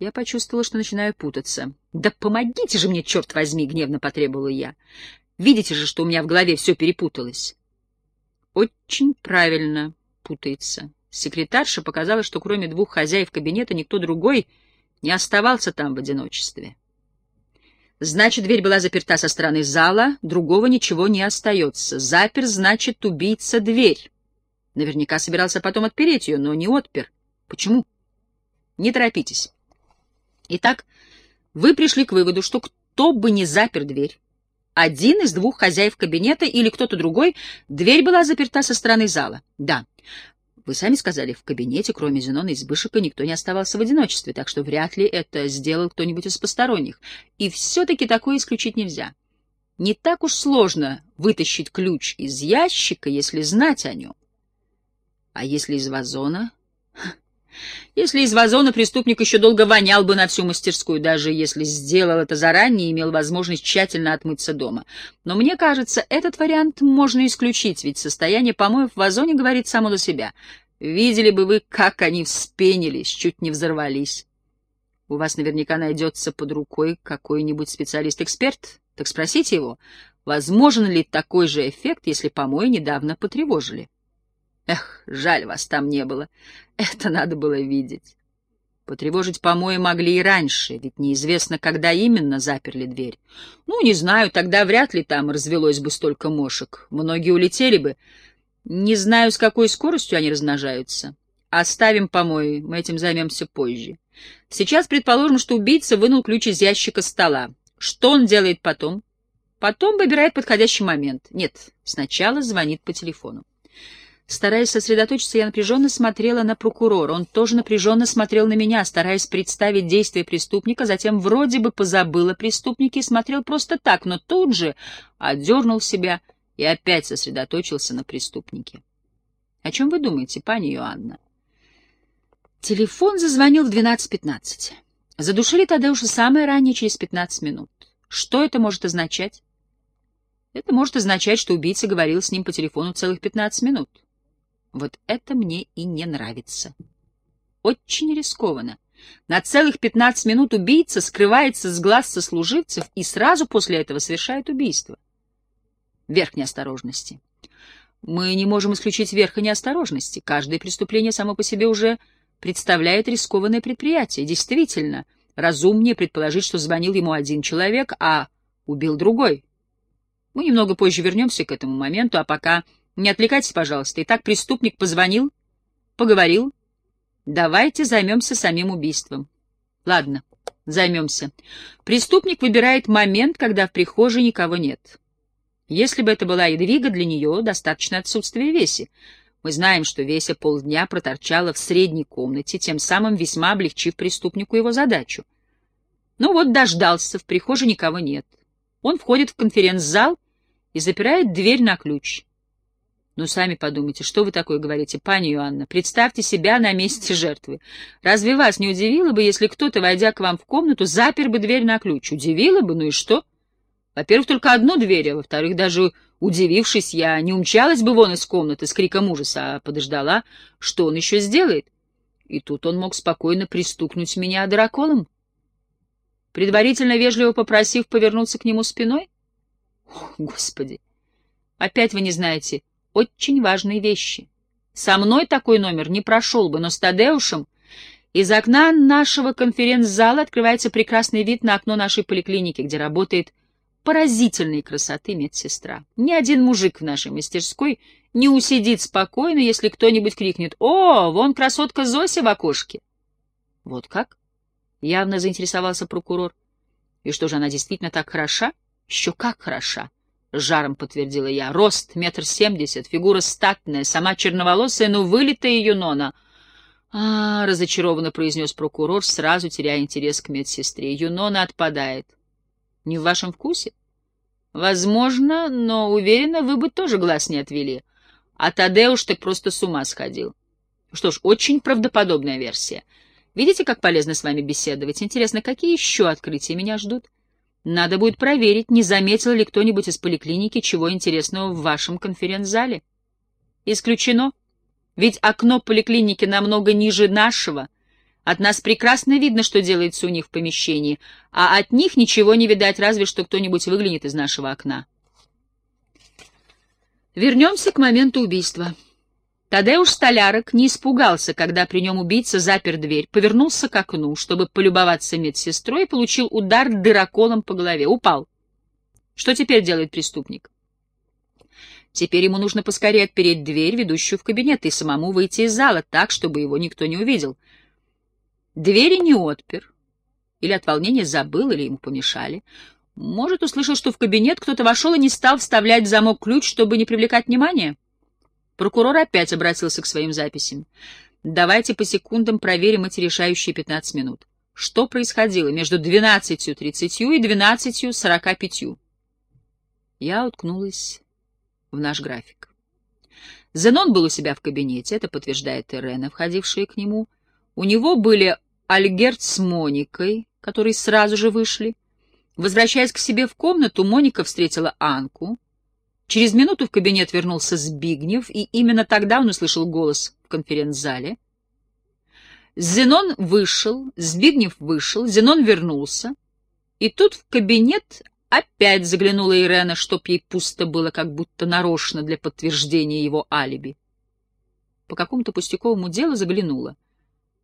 Я почувствовала, что начинаю путаться. «Да помогите же мне, черт возьми!» — гневно потребовала я. «Видите же, что у меня в голове все перепуталось». «Очень правильно путается». Секретарша показала, что кроме двух хозяев кабинета никто другой не оставался там в одиночестве. Значит, дверь была заперта со стороны зала, другого ничего не остается. Запер, значит, убийца дверь. Наверняка собирался потом отпереть ее, но не отпер. Почему? Не торопитесь. Итак, вы пришли к выводу, что кто бы не запер дверь, один из двух хозяев кабинета или кто-то другой, дверь была заперта со стороны зала. Да. Вы сами сказали, в кабинете, кроме Зенона и Збышика, никто не оставался в одиночестве, так что вряд ли это сделал кто-нибудь из посторонних. И все-таки такое исключить нельзя. Не так уж сложно вытащить ключ из ящика, если знать о нем. А если из вазона? Если из вазона преступник еще долго вонял бы на всю мастерскую, даже если сделал это заранее и имел возможность тщательно отмыться дома. Но мне кажется, этот вариант можно исключить, ведь состояние помоев в вазоне говорит само за себя. Видели бы вы, как они вспенились, чуть не взорвались. У вас наверняка найдется под рукой какой-нибудь специалист-эксперт. Так спросите его, возможен ли такой же эффект, если помои недавно потревожили. Эх, жаль, вас там не было. Это надо было видеть. Потревожить помои могли и раньше, ведь неизвестно, когда именно заперли дверь. Ну, не знаю, тогда вряд ли там развелось бы столько мошек. Многие улетели бы. Не знаю, с какой скоростью они размножаются. Оставим помои, мы этим займемся позже. Сейчас предположим, что убийца вынул ключ из ящика стола. Что он делает потом? Потом выбирает подходящий момент. Нет, сначала звонит по телефону. Стараясь сосредоточиться, я напряженно смотрела на прокурора. Он тоже напряженно смотрел на меня, стараясь представить действия преступника, затем вроде бы позабыл о преступнике и смотрел просто так, но тут же отдернул себя и опять сосредоточился на преступнике. — О чем вы думаете, пани Иоанна? Телефон зазвонил в 12.15. Задушили Тадеуша самое раннее, через 15 минут. Что это может означать? Это может означать, что убийца говорил с ним по телефону целых 15 минут. Вот это мне и не нравится. Очень рискованно. На целых 15 минут убийца скрывается с глаз сослуживцев и сразу после этого совершает убийство. Верх неосторожности. Мы не можем исключить верха неосторожности. Каждое преступление само по себе уже представляет рискованное предприятие. Действительно, разумнее предположить, что звонил ему один человек, а убил другой. Мы немного позже вернемся к этому моменту, а пока не отвлекайтесь, пожалуйста. Итак, преступник позвонил, поговорил. Давайте займемся самим убийством. Ладно, займемся. Преступник выбирает момент, когда в прихожей никого нет. Если бы это была Едвига, для нее достаточно отсутствия Веси. Мы знаем, что Веся полдня проторчала в средней комнате, тем самым весьма облегчив преступнику его задачу. Ну вот дождался, в прихожей никого нет. Он входит в конференц-зал и запирает дверь на ключ. Ну, сами подумайте, что вы такое говорите, пани Иоанна? Представьте себя на месте жертвы. Разве вас не удивило бы, если кто-то, войдя к вам в комнату, запер бы дверь на ключ? Удивило бы? Ну и что? Во-первых, только одну дверь, а во-вторых, даже удивившись, я не умчалась бы вон из комнаты с криком ужаса, а подождала, что он еще сделает. И тут он мог спокойно пристукнуть меня драколом, предварительно вежливо попросив повернуться к нему спиной. О, Господи! Опять вы не знаете, очень важные вещи. Со мной такой номер не прошел бы, но с Тадеушем из окна нашего конференц-зала открывается прекрасный вид на окно нашей поликлиники, где работает поразительной красоты медсестра. Ни один мужик в нашей мастерской не усидит спокойно, если кто-нибудь крикнет «О, вон красотка Зося в окошке!» «Вот как?» — явно заинтересовался прокурор. «И что же, она действительно так хороша?» «Еще как хороша!» — жаром подтвердила я. Рост метр семьдесят, фигура статная, сама черноволосая, но вылитая юнона. — А, — разочарованно произнес прокурор, сразу теряя интерес к медсестре. — Юнона отпадает. — Не в вашем вкусе? — Возможно, но, уверена, вы бы тоже глаз не отвели. А Тадеуш так просто с ума сходил. Что ж, очень правдоподобная версия. Видите, как полезно с вами беседовать? Интересно, какие еще открытия меня ждут? — надо будет проверить, не заметил ли кто-нибудь из поликлиники чего интересного в вашем конференц-зале. Исключено. Ведь окно поликлиники намного ниже нашего, От нас прекрасно видно, что делается у них в помещении, а от них ничего не видать, разве что кто-нибудь выглянет из нашего окна. Вернемся к моменту убийства. Тадеуш Столярок не испугался, когда при нем убийца запер дверь, повернулся к окну, чтобы полюбоваться медсестрой, и получил удар дыроколом по голове. Упал. Что теперь делает преступник? Теперь ему нужно поскорее отпереть дверь, ведущую в кабинет, и самому выйти из зала так, чтобы его никто не увидел. Двери не отпер. Или от волнения забыл, или ему помешали. Может, услышал, что в кабинет кто-то вошел и не стал вставлять в замок ключ, чтобы не привлекать внимания? Прокурор опять обратился к своим записям. Давайте по секундам проверим эти решающие 15 минут. Что происходило между 12.30 и 12.45? Я уткнулась в наш график. Зенон был у себя в кабинете, это подтверждает Ирена, входившая к нему. У него были Альгерт с Моникой, которые сразу же вышли. Возвращаясь к себе в комнату, Моника встретила Анку. Через минуту в кабинет вернулся Збигнев, и именно тогда он услышал голос в конференц-зале. Зенон вышел, Збигнев вышел, Зенон вернулся, и тут в кабинет опять заглянула Ирена, чтоб ей пусто было, как будто нарочно для подтверждения его алиби. По какому-то пустяковому делу заглянула.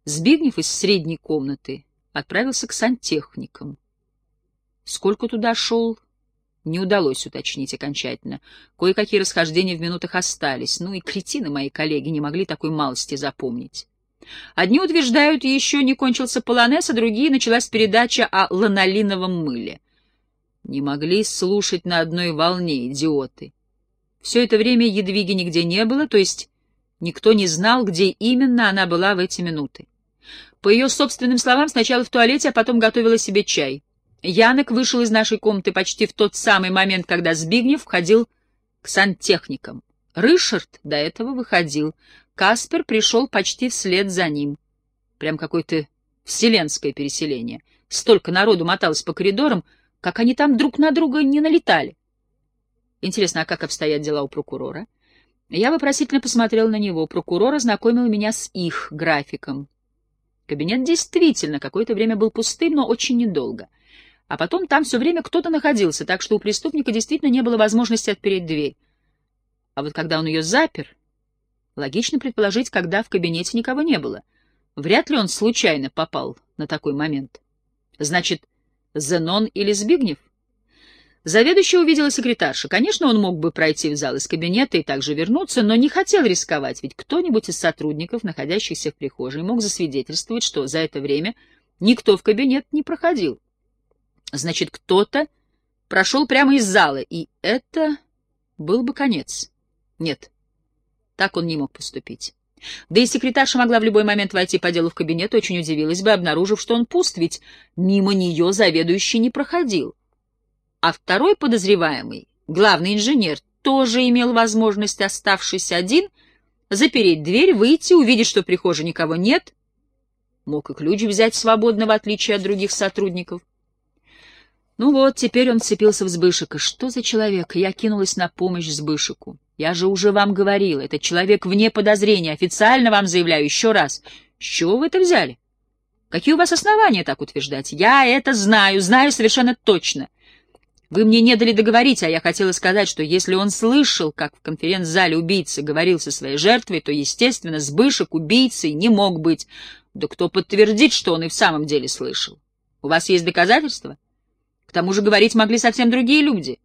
Збигнев из средней комнаты отправился к сантехникам. Сколько туда шел, не удалось уточнить окончательно. Кое-какие расхождения в минутах остались. Ну и кретины мои коллеги не могли такой малости запомнить. Одни утверждают, еще не кончился полонез, а другие началась передача о ланолиновом мыле. Не могли слушать на одной волне, идиоты. Все это время Едвиги нигде не было, то есть никто не знал, где именно она была в эти минуты. По ее собственным словам, сначала в туалете, а потом готовила себе чай. Янок вышел из нашей комнаты почти в тот самый момент, когда Збигнев входил к сантехникам. Рышард до этого выходил. Каспер пришел почти вслед за ним. Прям какое-то вселенское переселение. Столько народу моталось по коридорам, как они там друг на друга не налетали. Интересно, а как обстоят дела у прокурора? Я вопросительно посмотрел на него. Прокурор ознакомил меня с их графиком. Кабинет действительно какое-то время был пустым, но очень недолго. А потом там все время кто-то находился, так что у преступника действительно не было возможности отпереть дверь. А вот когда он ее запер, логично предположить, когда в кабинете никого не было. Вряд ли он случайно попал на такой момент. Значит, Зенон или Збигнев? Заведующий увидела секретарша. Конечно, он мог бы пройти в зал из кабинета и также вернуться, но не хотел рисковать, ведь кто-нибудь из сотрудников, находящихся в прихожей, мог засвидетельствовать, что за это время никто в кабинет не проходил. Значит, кто-то прошел прямо из зала, и это был бы конец. Нет, так он не мог поступить. Да и секретарша могла в любой момент войти по делу в кабинет, очень удивилась бы, обнаружив, что он пуст, ведь мимо нее заведующий не проходил. А второй подозреваемый, главный инженер, тоже имел возможность, оставшись один, запереть дверь, выйти, увидеть, что в прихожей никого нет. Мог и ключ взять свободно, в отличие от других сотрудников. Ну вот, теперь он вцепился в Збышика. Что за человек? Я кинулась на помощь Збышику. Я же уже вам говорил, этот человек вне подозрения. Официально вам заявляю еще раз. С чего вы это взяли? Какие у вас основания так утверждать? Я это знаю, знаю совершенно точно. Вы мне не дали договорить, а я хотела сказать, что если он слышал, как в конференц-зале убийца говорил со своей жертвой, то, естественно, Сбышек убийцей не мог быть. Да кто подтвердит, что он и в самом деле слышал? У вас есть доказательства? Тому же говорить могли совсем другие люди.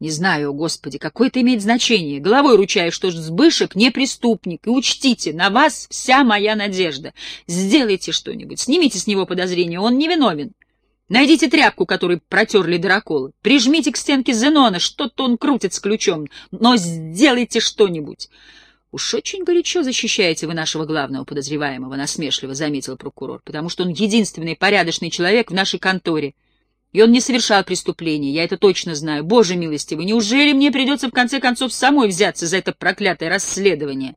Не знаю, господи, какое это имеет значение. Головой ручаюсь, что Сбышек не преступник. И учтите, на вас вся моя надежда. Сделайте что-нибудь, снимите с него подозрения, он невиновен. Найдите тряпку, которой протерли дыроколы. Прижмите к стенке Зенона, что-то он крутит с ключом. Но сделайте что-нибудь. Уж очень горячо защищаете вы нашего главного подозреваемого, насмешливо заметил прокурор, потому что он единственный порядочный человек в нашей конторе. И он не совершал преступления, я это точно знаю. Боже милостивый, неужели мне придется в конце концов самой взяться за это проклятое расследование?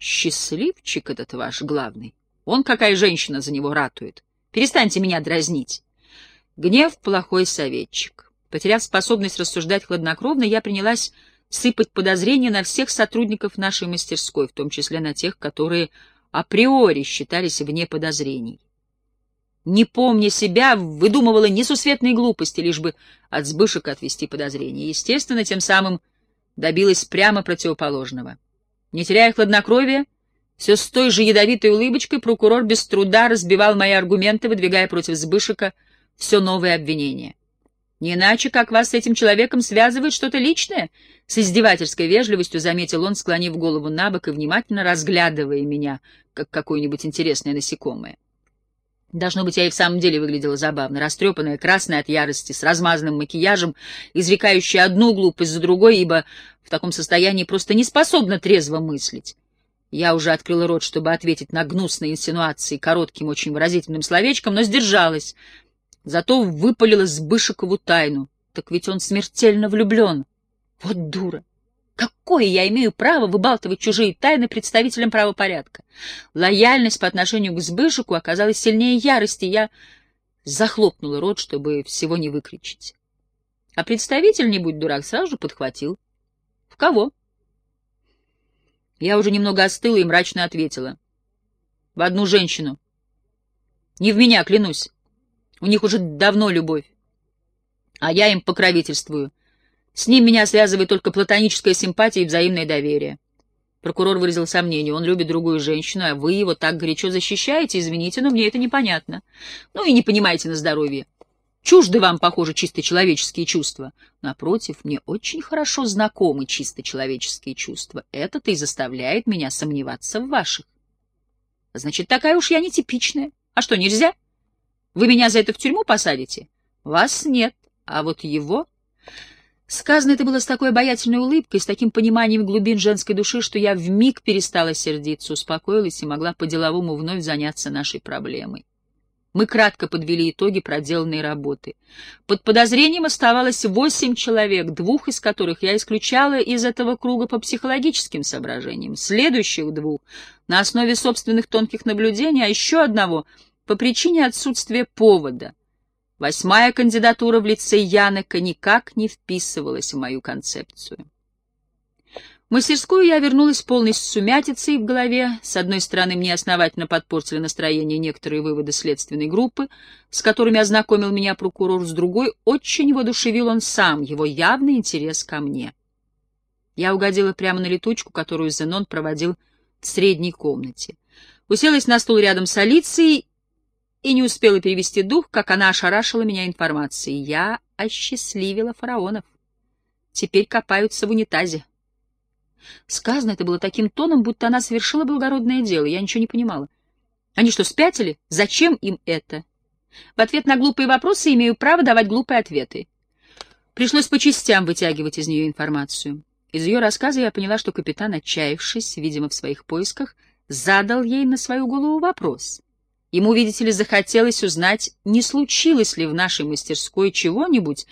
Счастливчик этот ваш главный. Он, какая женщина, за него ратует. Перестаньте меня дразнить. Гнев — плохой советчик. Потеряв способность рассуждать хладнокровно, я принялась сыпать подозрения на всех сотрудников нашей мастерской, в том числе на тех, которые априори считались вне подозрений. Не помня себя, выдумывала несусветные глупости, лишь бы от Сбышика отвести подозрения. Естественно, тем самым добилась прямо противоположного. Не теряя хладнокровия, все с той же ядовитой улыбочкой прокурор без труда разбивал мои аргументы, выдвигая против Сбышика все новые обвинения. Не иначе, как вас с этим человеком связывает что-то личное, с издевательской вежливостью заметил он, склонив голову на бок и внимательно разглядывая меня, как какое-нибудь интересное насекомое. Должно быть, я и в самом деле выглядела забавно, растрепанная, красная от ярости, с размазанным макияжем, изрекающая одну глупость за другой, ибо в таком состоянии просто не способна трезво мыслить. Я уже открыла рот, чтобы ответить на гнусные инсинуации коротким, очень выразительным словечком, но сдержалась — Зато выпалила Сбышикову тайну. Так ведь он смертельно влюблен. Вот дура! Какое я имею право выбалтывать чужие тайны представителям правопорядка? Лояльность по отношению к Сбышику оказалась сильнее ярости. Я захлопнула рот, чтобы всего не выкричить. А представитель, не будь дурак, сразу же подхватил. — В кого? Я уже немного остыла и мрачно ответила. — В одну женщину. — Не в меня, клянусь. У них уже давно любовь. А я им покровительствую. С ним меня связывает только платоническая симпатия и взаимное доверие. Прокурор выразил сомнение. Он любит другую женщину, а вы его так горячо защищаете. Извините, но мне это непонятно. Ну и не понимаете на здоровье. Чужды вам, похоже, чисто человеческие чувства. Напротив, мне очень хорошо знакомы чисто человеческие чувства. Это-то и заставляет меня сомневаться в ваших. Значит, такая уж я нетипичная. А что, нельзя? — вы меня за это в тюрьму посадите? Вас нет, а вот его... Сказано это было с такой обаятельной улыбкой, с таким пониманием глубин женской души, что я вмиг перестала сердиться, успокоилась и могла по-деловому вновь заняться нашей проблемой. Мы кратко подвели итоги проделанной работы. Под подозрением оставалось восемь человек, двух из которых я исключала из этого круга по психологическим соображениям, следующих двух — на основе собственных тонких наблюдений, а еще одного — по причине отсутствия повода. Восьмая кандидатура в лице Янека никак не вписывалась в мою концепцию. В мастерскую я вернулась полной сумятицей в голове. С одной стороны, мне основательно подпортили настроение некоторые выводы следственной группы, с которыми ознакомил меня прокурор, с другой — очень воодушевил он сам, его явный интерес ко мне. Я угодила прямо на летучку, которую Зенон проводил в средней комнате. Уселась на стул рядом с Алицией и не успела перевести дух, как она ошарашила меня информацией. Я осчастливила фараонов. Теперь копаются в унитазе. Сказано это было таким тоном, будто она совершила благородное дело. Я ничего не понимала. Они что, спятили? Зачем им это? В ответ на глупые вопросы имею право давать глупые ответы. Пришлось по частям вытягивать из нее информацию. Из ее рассказа я поняла, что капитан, отчаявшись, видимо, в своих поисках, задал ей на свою голову вопрос — Ему, видите ли, захотелось узнать, не случилось ли в нашей мастерской чего-нибудь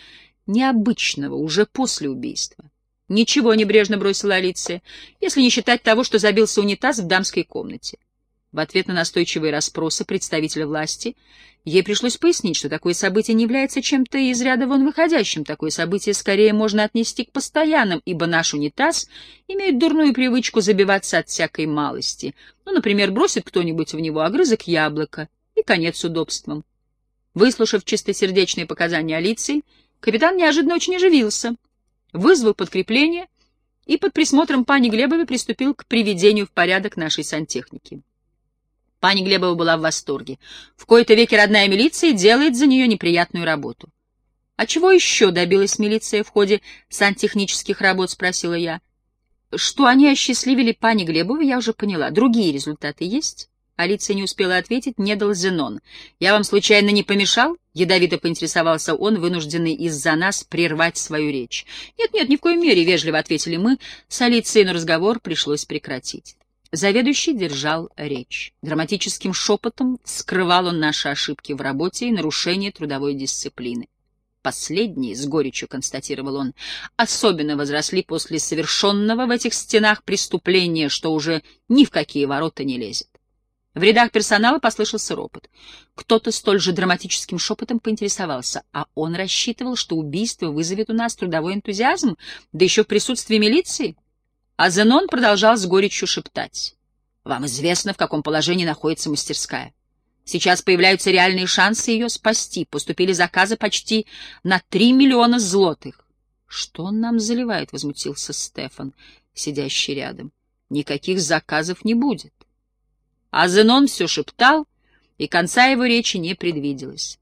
необычного уже после убийства. «Ничего», — небрежно бросила Алиция, если не считать того, что забился унитаз в дамской комнате. В ответ на настойчивые расспросы представителя власти ей пришлось пояснить, что такое событие не является чем-то из ряда вон выходящим. Такое событие скорее можно отнести к постоянным, ибо наш унитаз имеет дурную привычку забиваться от всякой малости. Ну, например, бросит кто-нибудь в него огрызок яблока, и конец с удобством. Выслушав чистосердечные показания Алиции, капитан неожиданно очень оживился, вызвал подкрепление и под присмотром пани Глебовой приступил к приведению в порядок нашей сантехники. Пани Глебова была в восторге. В кои-то веки родная милиция делает за нее неприятную работу. — А чего еще добилась милиция в ходе сантехнических работ? — спросила я. — Что они осчастливили пани Глебову, я уже поняла. Другие результаты есть? Алиция не успела ответить, не дал Зенон. «Я вам случайно не помешал?» — ядовито поинтересовался он, вынужденный из-за нас прервать свою речь. «Нет-нет, ни в коей мере», — вежливо ответили мы. С Алицией на разговор пришлось прекратить. Заведующий держал речь. Драматическим шепотом скрывал он наши ошибки в работе и нарушение трудовой дисциплины. Последние, с горечью констатировал он, особенно возросли после совершенного в этих стенах преступления, что уже ни в какие ворота не лезет. В рядах персонала послышался ропот. Кто-то столь же драматическим шепотом поинтересовался, а он рассчитывал, что убийство вызовет у нас трудовой энтузиазм, да еще в присутствии милиции? А Зенон продолжал с горечью шептать. Вам известно, в каком положении находится мастерская. Сейчас появляются реальные шансы ее спасти. Поступили заказы почти на три миллиона злотых. — Что он нам заливает? — возмутился Стефан, сидящий рядом. — Никаких заказов не будет. А Зенон все шептал, и конца его речи не предвиделось.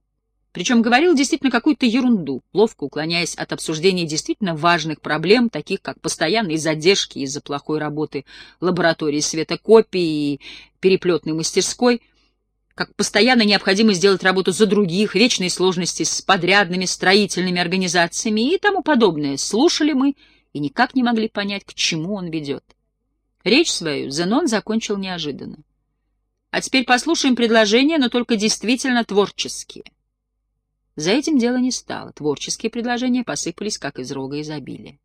Причем говорил действительно какую-то ерунду, ловко уклоняясь от обсуждения действительно важных проблем, таких как постоянные задержки из-за плохой работы лаборатории светокопии и переплетной мастерской, как постоянно необходимо сделать работу за других, вечные сложности с подрядными строительными организациями и тому подобное. Слушали мы и никак не могли понять, к чему он ведет. Речь свою Зенон закончил неожиданно. А теперь послушаем предложения, но только действительно творческие. За этим дело не стало. Творческие предложения посыпались, как из рога изобилия.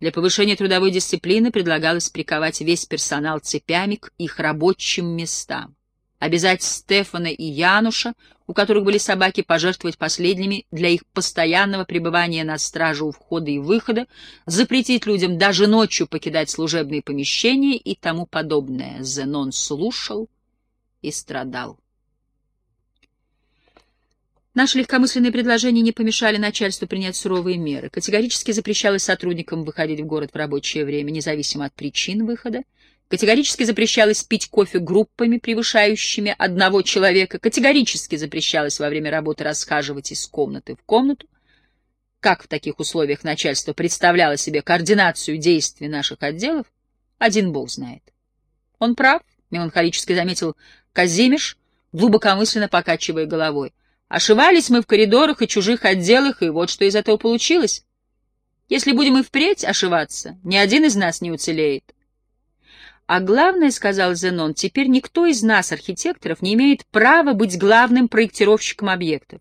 Для повышения трудовой дисциплины предлагалось приковать весь персонал цепями к их рабочим местам. Обязать Стефана и Януша, у которых были собаки, пожертвовать последними для их постоянного пребывания на страже у входа и выхода, запретить людям даже ночью покидать служебные помещения и тому подобное. Зенон слушал и страдал. Наши легкомысленные предложения не помешали начальству принять суровые меры. Категорически запрещалось сотрудникам выходить в город в рабочее время, независимо от причин выхода. Категорически запрещалось пить кофе группами, превышающими одного человека. Категорически запрещалось во время работы расхаживать из комнаты в комнату. Как в таких условиях начальство представляло себе координацию действий наших отделов, один бог знает. Он прав, меланхолически заметил Казимиш, глубокомысленно покачивая головой. Ошивались мы в коридорах и чужих отделах, и вот что из этого получилось. Если будем и впредь ошиваться, ни один из нас не уцелеет. А главное, — сказал Зенон, — теперь никто из нас, архитекторов, не имеет права быть главным проектировщиком объектов.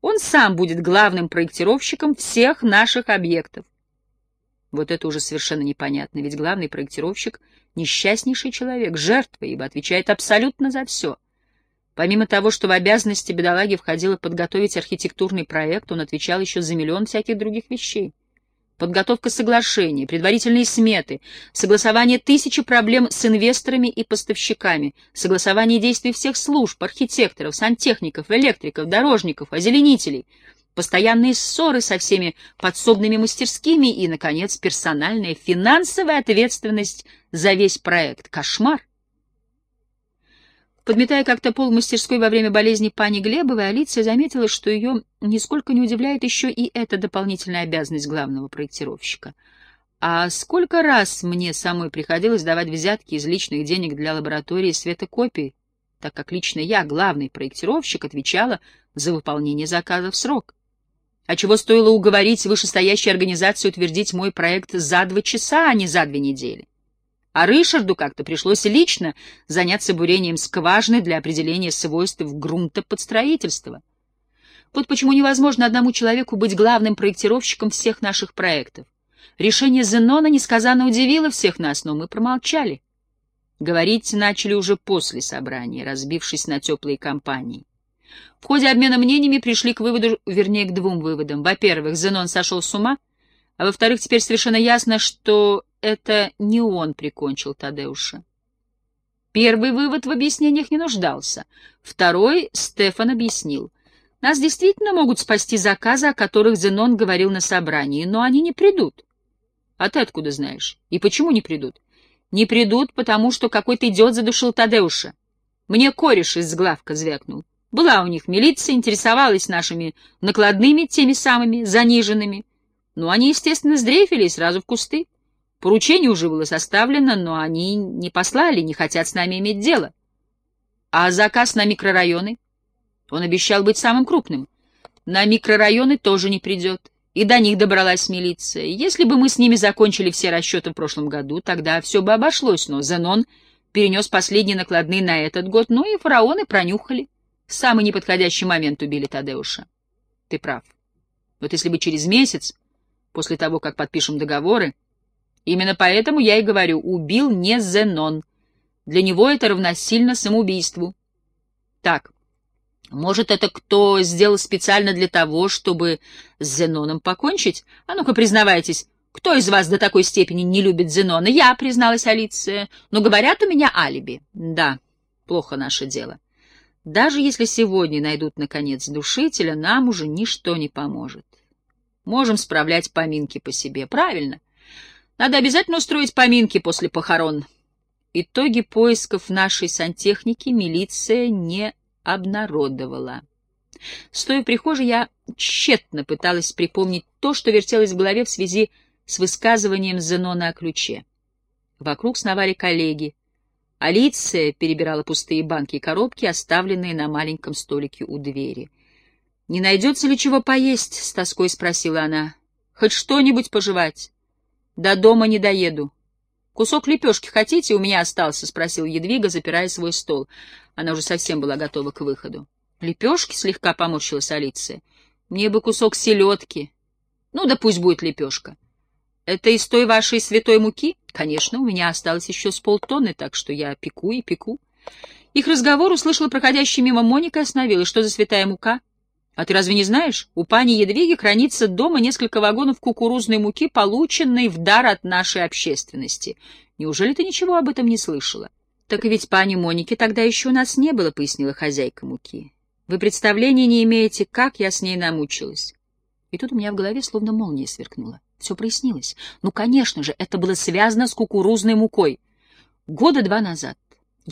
Он сам будет главным проектировщиком всех наших объектов. Вот это уже совершенно непонятно, ведь главный проектировщик — несчастнейший человек, жертва, ибо отвечает абсолютно за все — Помимо того, что в обязанности бедолаги входило подготовить архитектурный проект, он отвечал еще за миллион всяких других вещей. Подготовка соглашений, предварительные сметы, согласование тысячи проблем с инвесторами и поставщиками, согласование действий всех служб, архитекторов, сантехников, электриков, дорожников, озеленителей, постоянные ссоры со всеми подсобными мастерскими и, наконец, персональная финансовая ответственность за весь проект. Кошмар! Подметая как-то пол мастерской во время болезни пани Глебовой, Алиция заметила, что ее нисколько не удивляет еще и эта дополнительная обязанность главного проектировщика. А сколько раз мне самой приходилось давать взятки из личных денег для лаборатории светокопий, так как лично я, главный проектировщик, отвечала за выполнение заказа в срок. А чего стоило уговорить вышестоящую организацию утвердить мой проект за два часа, а не за две недели? А Ришарду как-то пришлось лично заняться бурением скважины для определения свойств грунта под строительство. Вот почему невозможно одному человеку быть главным проектировщиком всех наших проектов. Решение Зенона несказанно удивило всех нас, но мы промолчали. Говорить начали уже после собрания, разбившись на теплые компании. В ходе обмена мнениями пришли к выводу, вернее, к двум выводам. Во-первых, Зенон сошел с ума, а во-вторых, теперь совершенно ясно, что это не он прикончил Тадеуша. Первый вывод в объяснениях не нуждался. Второй Стефан объяснил. Нас действительно могут спасти заказы, о которых Зенон говорил на собрании, но они не придут. А ты откуда знаешь? И почему не придут? Не придут, потому что какой-то идиот задушил Тадеуша. Мне кореш из главка звякнул. Была у них милиция, интересовалась нашими накладными, теми самыми, заниженными. Ну, они, естественно, сдрейфили сразу в кусты. Поручение уже было составлено, но они не послали, не хотят с нами иметь дело. А заказ на микрорайоны? Он обещал быть самым крупным. На микрорайоны тоже не придет. И до них добралась милиция. Если бы мы с ними закончили все расчеты в прошлом году, тогда все бы обошлось, но Зенон перенес последние накладные на этот год, ну и фараоны пронюхали. В самый неподходящий момент убили Тадеуша. Ты прав. Вот если бы через месяц, после того, как подпишем договоры, Именно поэтому я и говорю, убил не Зенон. Для него это равносильно самоубийству. Так, может, это кто сделал специально для того, чтобы с Зеноном покончить? А ну-ка, признавайтесь, Кто из вас до такой степени не любит Зенона? Я, призналась Алиция. Но говорят, у меня алиби. Да, плохо наше дело. Даже если сегодня найдут, наконец, душителя, нам уже ничто не поможет. Можем справлять поминки по себе. Правильно. Надо обязательно устроить поминки после похорон. Итоги поисков нашей сантехники милиция не обнародовала. Стоя в прихожей, я тщетно пыталась припомнить то, что вертелось в голове в связи с высказыванием Зенона о ключе. Вокруг сновали коллеги. Алиция перебирала пустые банки и коробки, оставленные на маленьком столике у двери. — Не найдется ли чего поесть? — с тоской спросила она. — Хоть что-нибудь пожевать. До дома не доеду. — Кусок лепешки хотите? У меня остался, — спросил Едвига, запирая свой стол. Она уже совсем была готова к выходу. — Лепешки? — слегка поморщилась Алиция. — Мне бы кусок селедки. — Ну да пусть будет лепешка. — Это из той вашей святой муки? — Конечно, у меня осталось еще с полтонны, так что я пеку и пеку. Их разговор услышала проходящая мимо Моника и остановилась. Что за святая мука? А ты разве не знаешь? У пани Едвиги хранится дома несколько вагонов кукурузной муки, полученной в дар от нашей общественности. Неужели ты ничего об этом не слышала? Так и ведь пани Моники тогда еще у нас не было, пояснила хозяйка муки. Вы представления не имеете, как я с ней намучилась. И тут у меня в голове словно молния сверкнула. Все прояснилось. Ну, конечно же, это было связано с кукурузной мукой. Года два назад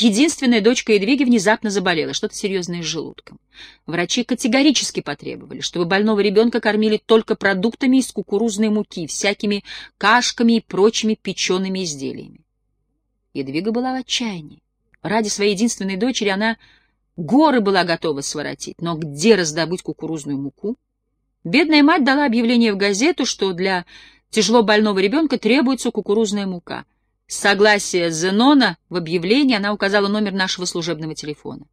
единственная дочка Едвиги внезапно заболела, что-то серьезное с желудком. Врачи категорически потребовали, чтобы больного ребенка кормили только продуктами из кукурузной муки, всякими кашками и прочими печеными изделиями. Едвига была в отчаянии. Ради своей единственной дочери она Горы была готова своротить, но где раздобыть кукурузную муку? Бедная мать дала объявление в газету, что для тяжело больного ребенка требуется кукурузная мука. С согласия Зенона в объявлении она указала номер нашего служебного телефона.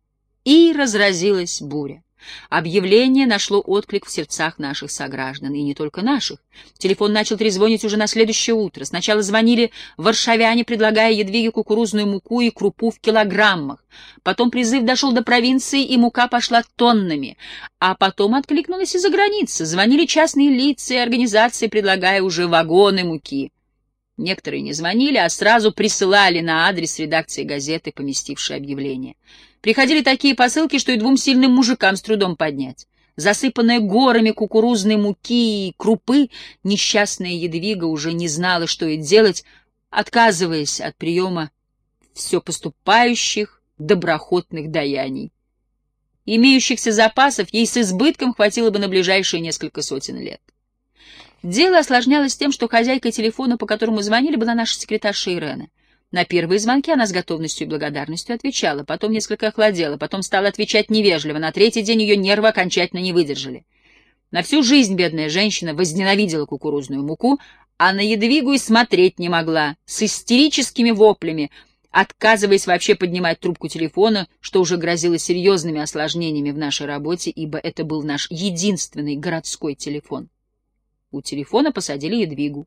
И разразилась буря. Объявление нашло отклик в сердцах наших сограждан, и не только наших. Телефон начал трезвонить уже на следующее утро. Сначала звонили варшавяне, предлагая Едвиге кукурузную муку и крупу в килограммах. Потом призыв дошел до провинции, и мука пошла тоннами. А потом откликнулась из-за границы. Звонили частные лица и организации, предлагая уже вагоны муки. Некоторые не звонили, а сразу присылали на адрес редакции газеты, поместившей объявление. Приходили такие посылки, что и двум сильным мужикам с трудом поднять. Засыпанная горами кукурузной муки и крупы, несчастная Едвига уже не знала, что и делать, отказываясь от приема все поступающих доброхотных даяний. Имеющихся запасов ей с избытком хватило бы на ближайшие несколько сотен лет. Дело осложнялось тем, что хозяйкой телефона, по которому звонили, была наша секретарша Ирена. На первые звонки она с готовностью и благодарностью отвечала, потом несколько охладела, потом стала отвечать невежливо, на третий день ее нервы окончательно не выдержали. На всю жизнь бедная женщина возненавидела кукурузную муку, а на Едвигу и смотреть не могла, с истерическими воплями, отказываясь вообще поднимать трубку телефона, что уже грозило серьезными осложнениями в нашей работе, ибо это был наш единственный городской телефон. У телефона посадили Едвигу.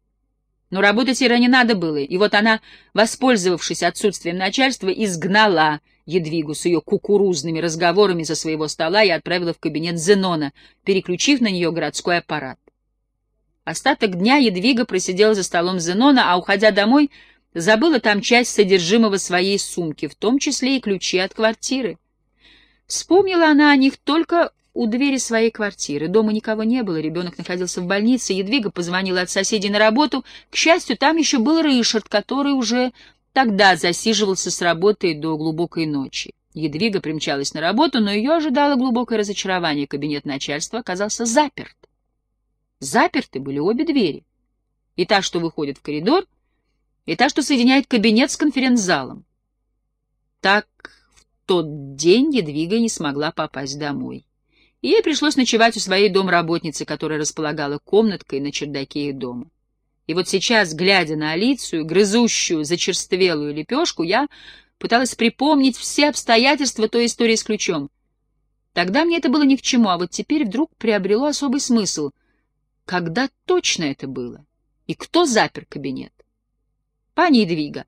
Но работать Ира не надо было, и вот она, воспользовавшись отсутствием начальства, изгнала Едвигу с ее кукурузными разговорами за своего стола и отправила в кабинет Зенона, переключив на нее городской аппарат. Остаток дня Едвига просидела за столом Зенона, а, уходя домой, забыла там часть содержимого своей сумки, в том числе и ключи от квартиры. Вспомнила она о них только у двери своей квартиры. Дома никого не было, ребенок находился в больнице, Едвига позвонила от соседей на работу. К счастью, там еще был Рышард, который уже тогда засиживался с работой до глубокой ночи. Едвига примчалась на работу, но ее ожидало глубокое разочарование. Кабинет начальства оказался заперт. Заперты были обе двери. И та, что выходит в коридор, и та, что соединяет кабинет с конференц-залом. Так в тот день Едвига не смогла попасть домой и ей пришлось ночевать у своей домработницы, которая располагала комнаткой на чердаке их дома. И вот сейчас, глядя на Алицию, грызущую зачерствелую лепешку, я пыталась припомнить все обстоятельства той истории с ключом. Тогда мне это было ни к чему, а вот теперь вдруг приобрело особый смысл. Когда точно это было? И кто запер кабинет? — Пани Едвига,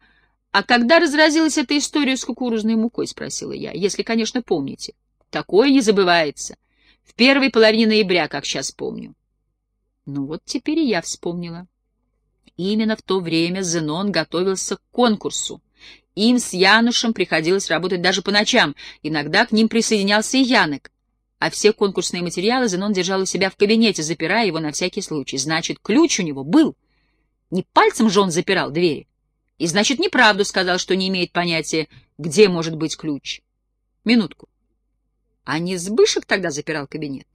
а когда разразилась эта история с кукурузной мукой? — спросила я. — Если, конечно, помните. — Такое не забывается. — в первой половине ноября, как сейчас помню. Ну вот теперь и я вспомнила. именно в то время Зенон готовился к конкурсу. Им с Янушем приходилось работать даже по ночам, иногда к ним присоединялся и Янек. А все конкурсные материалы Зенон держал у себя в кабинете, запирая его на всякий случай. Значит, ключ у него был. Не пальцем же он запирал двери. И значит, неправду сказал, что не имеет понятия, где может быть ключ. Минутку. А не Сбышек тогда запирал кабинет?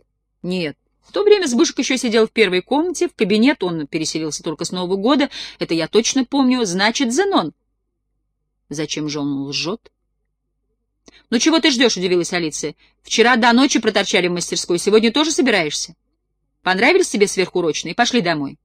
Нет. В то время Сбышек еще сидел в первой комнате, в кабинет он переселился только с Нового года, это я точно помню, значит, Зенон. Зачем же он лжет? «Ну чего ты ждешь?» — удивилась Алиция. «Вчера до ночи проторчали в мастерской, сегодня тоже собираешься? Понравились тебе сверхурочные? Пошли домой».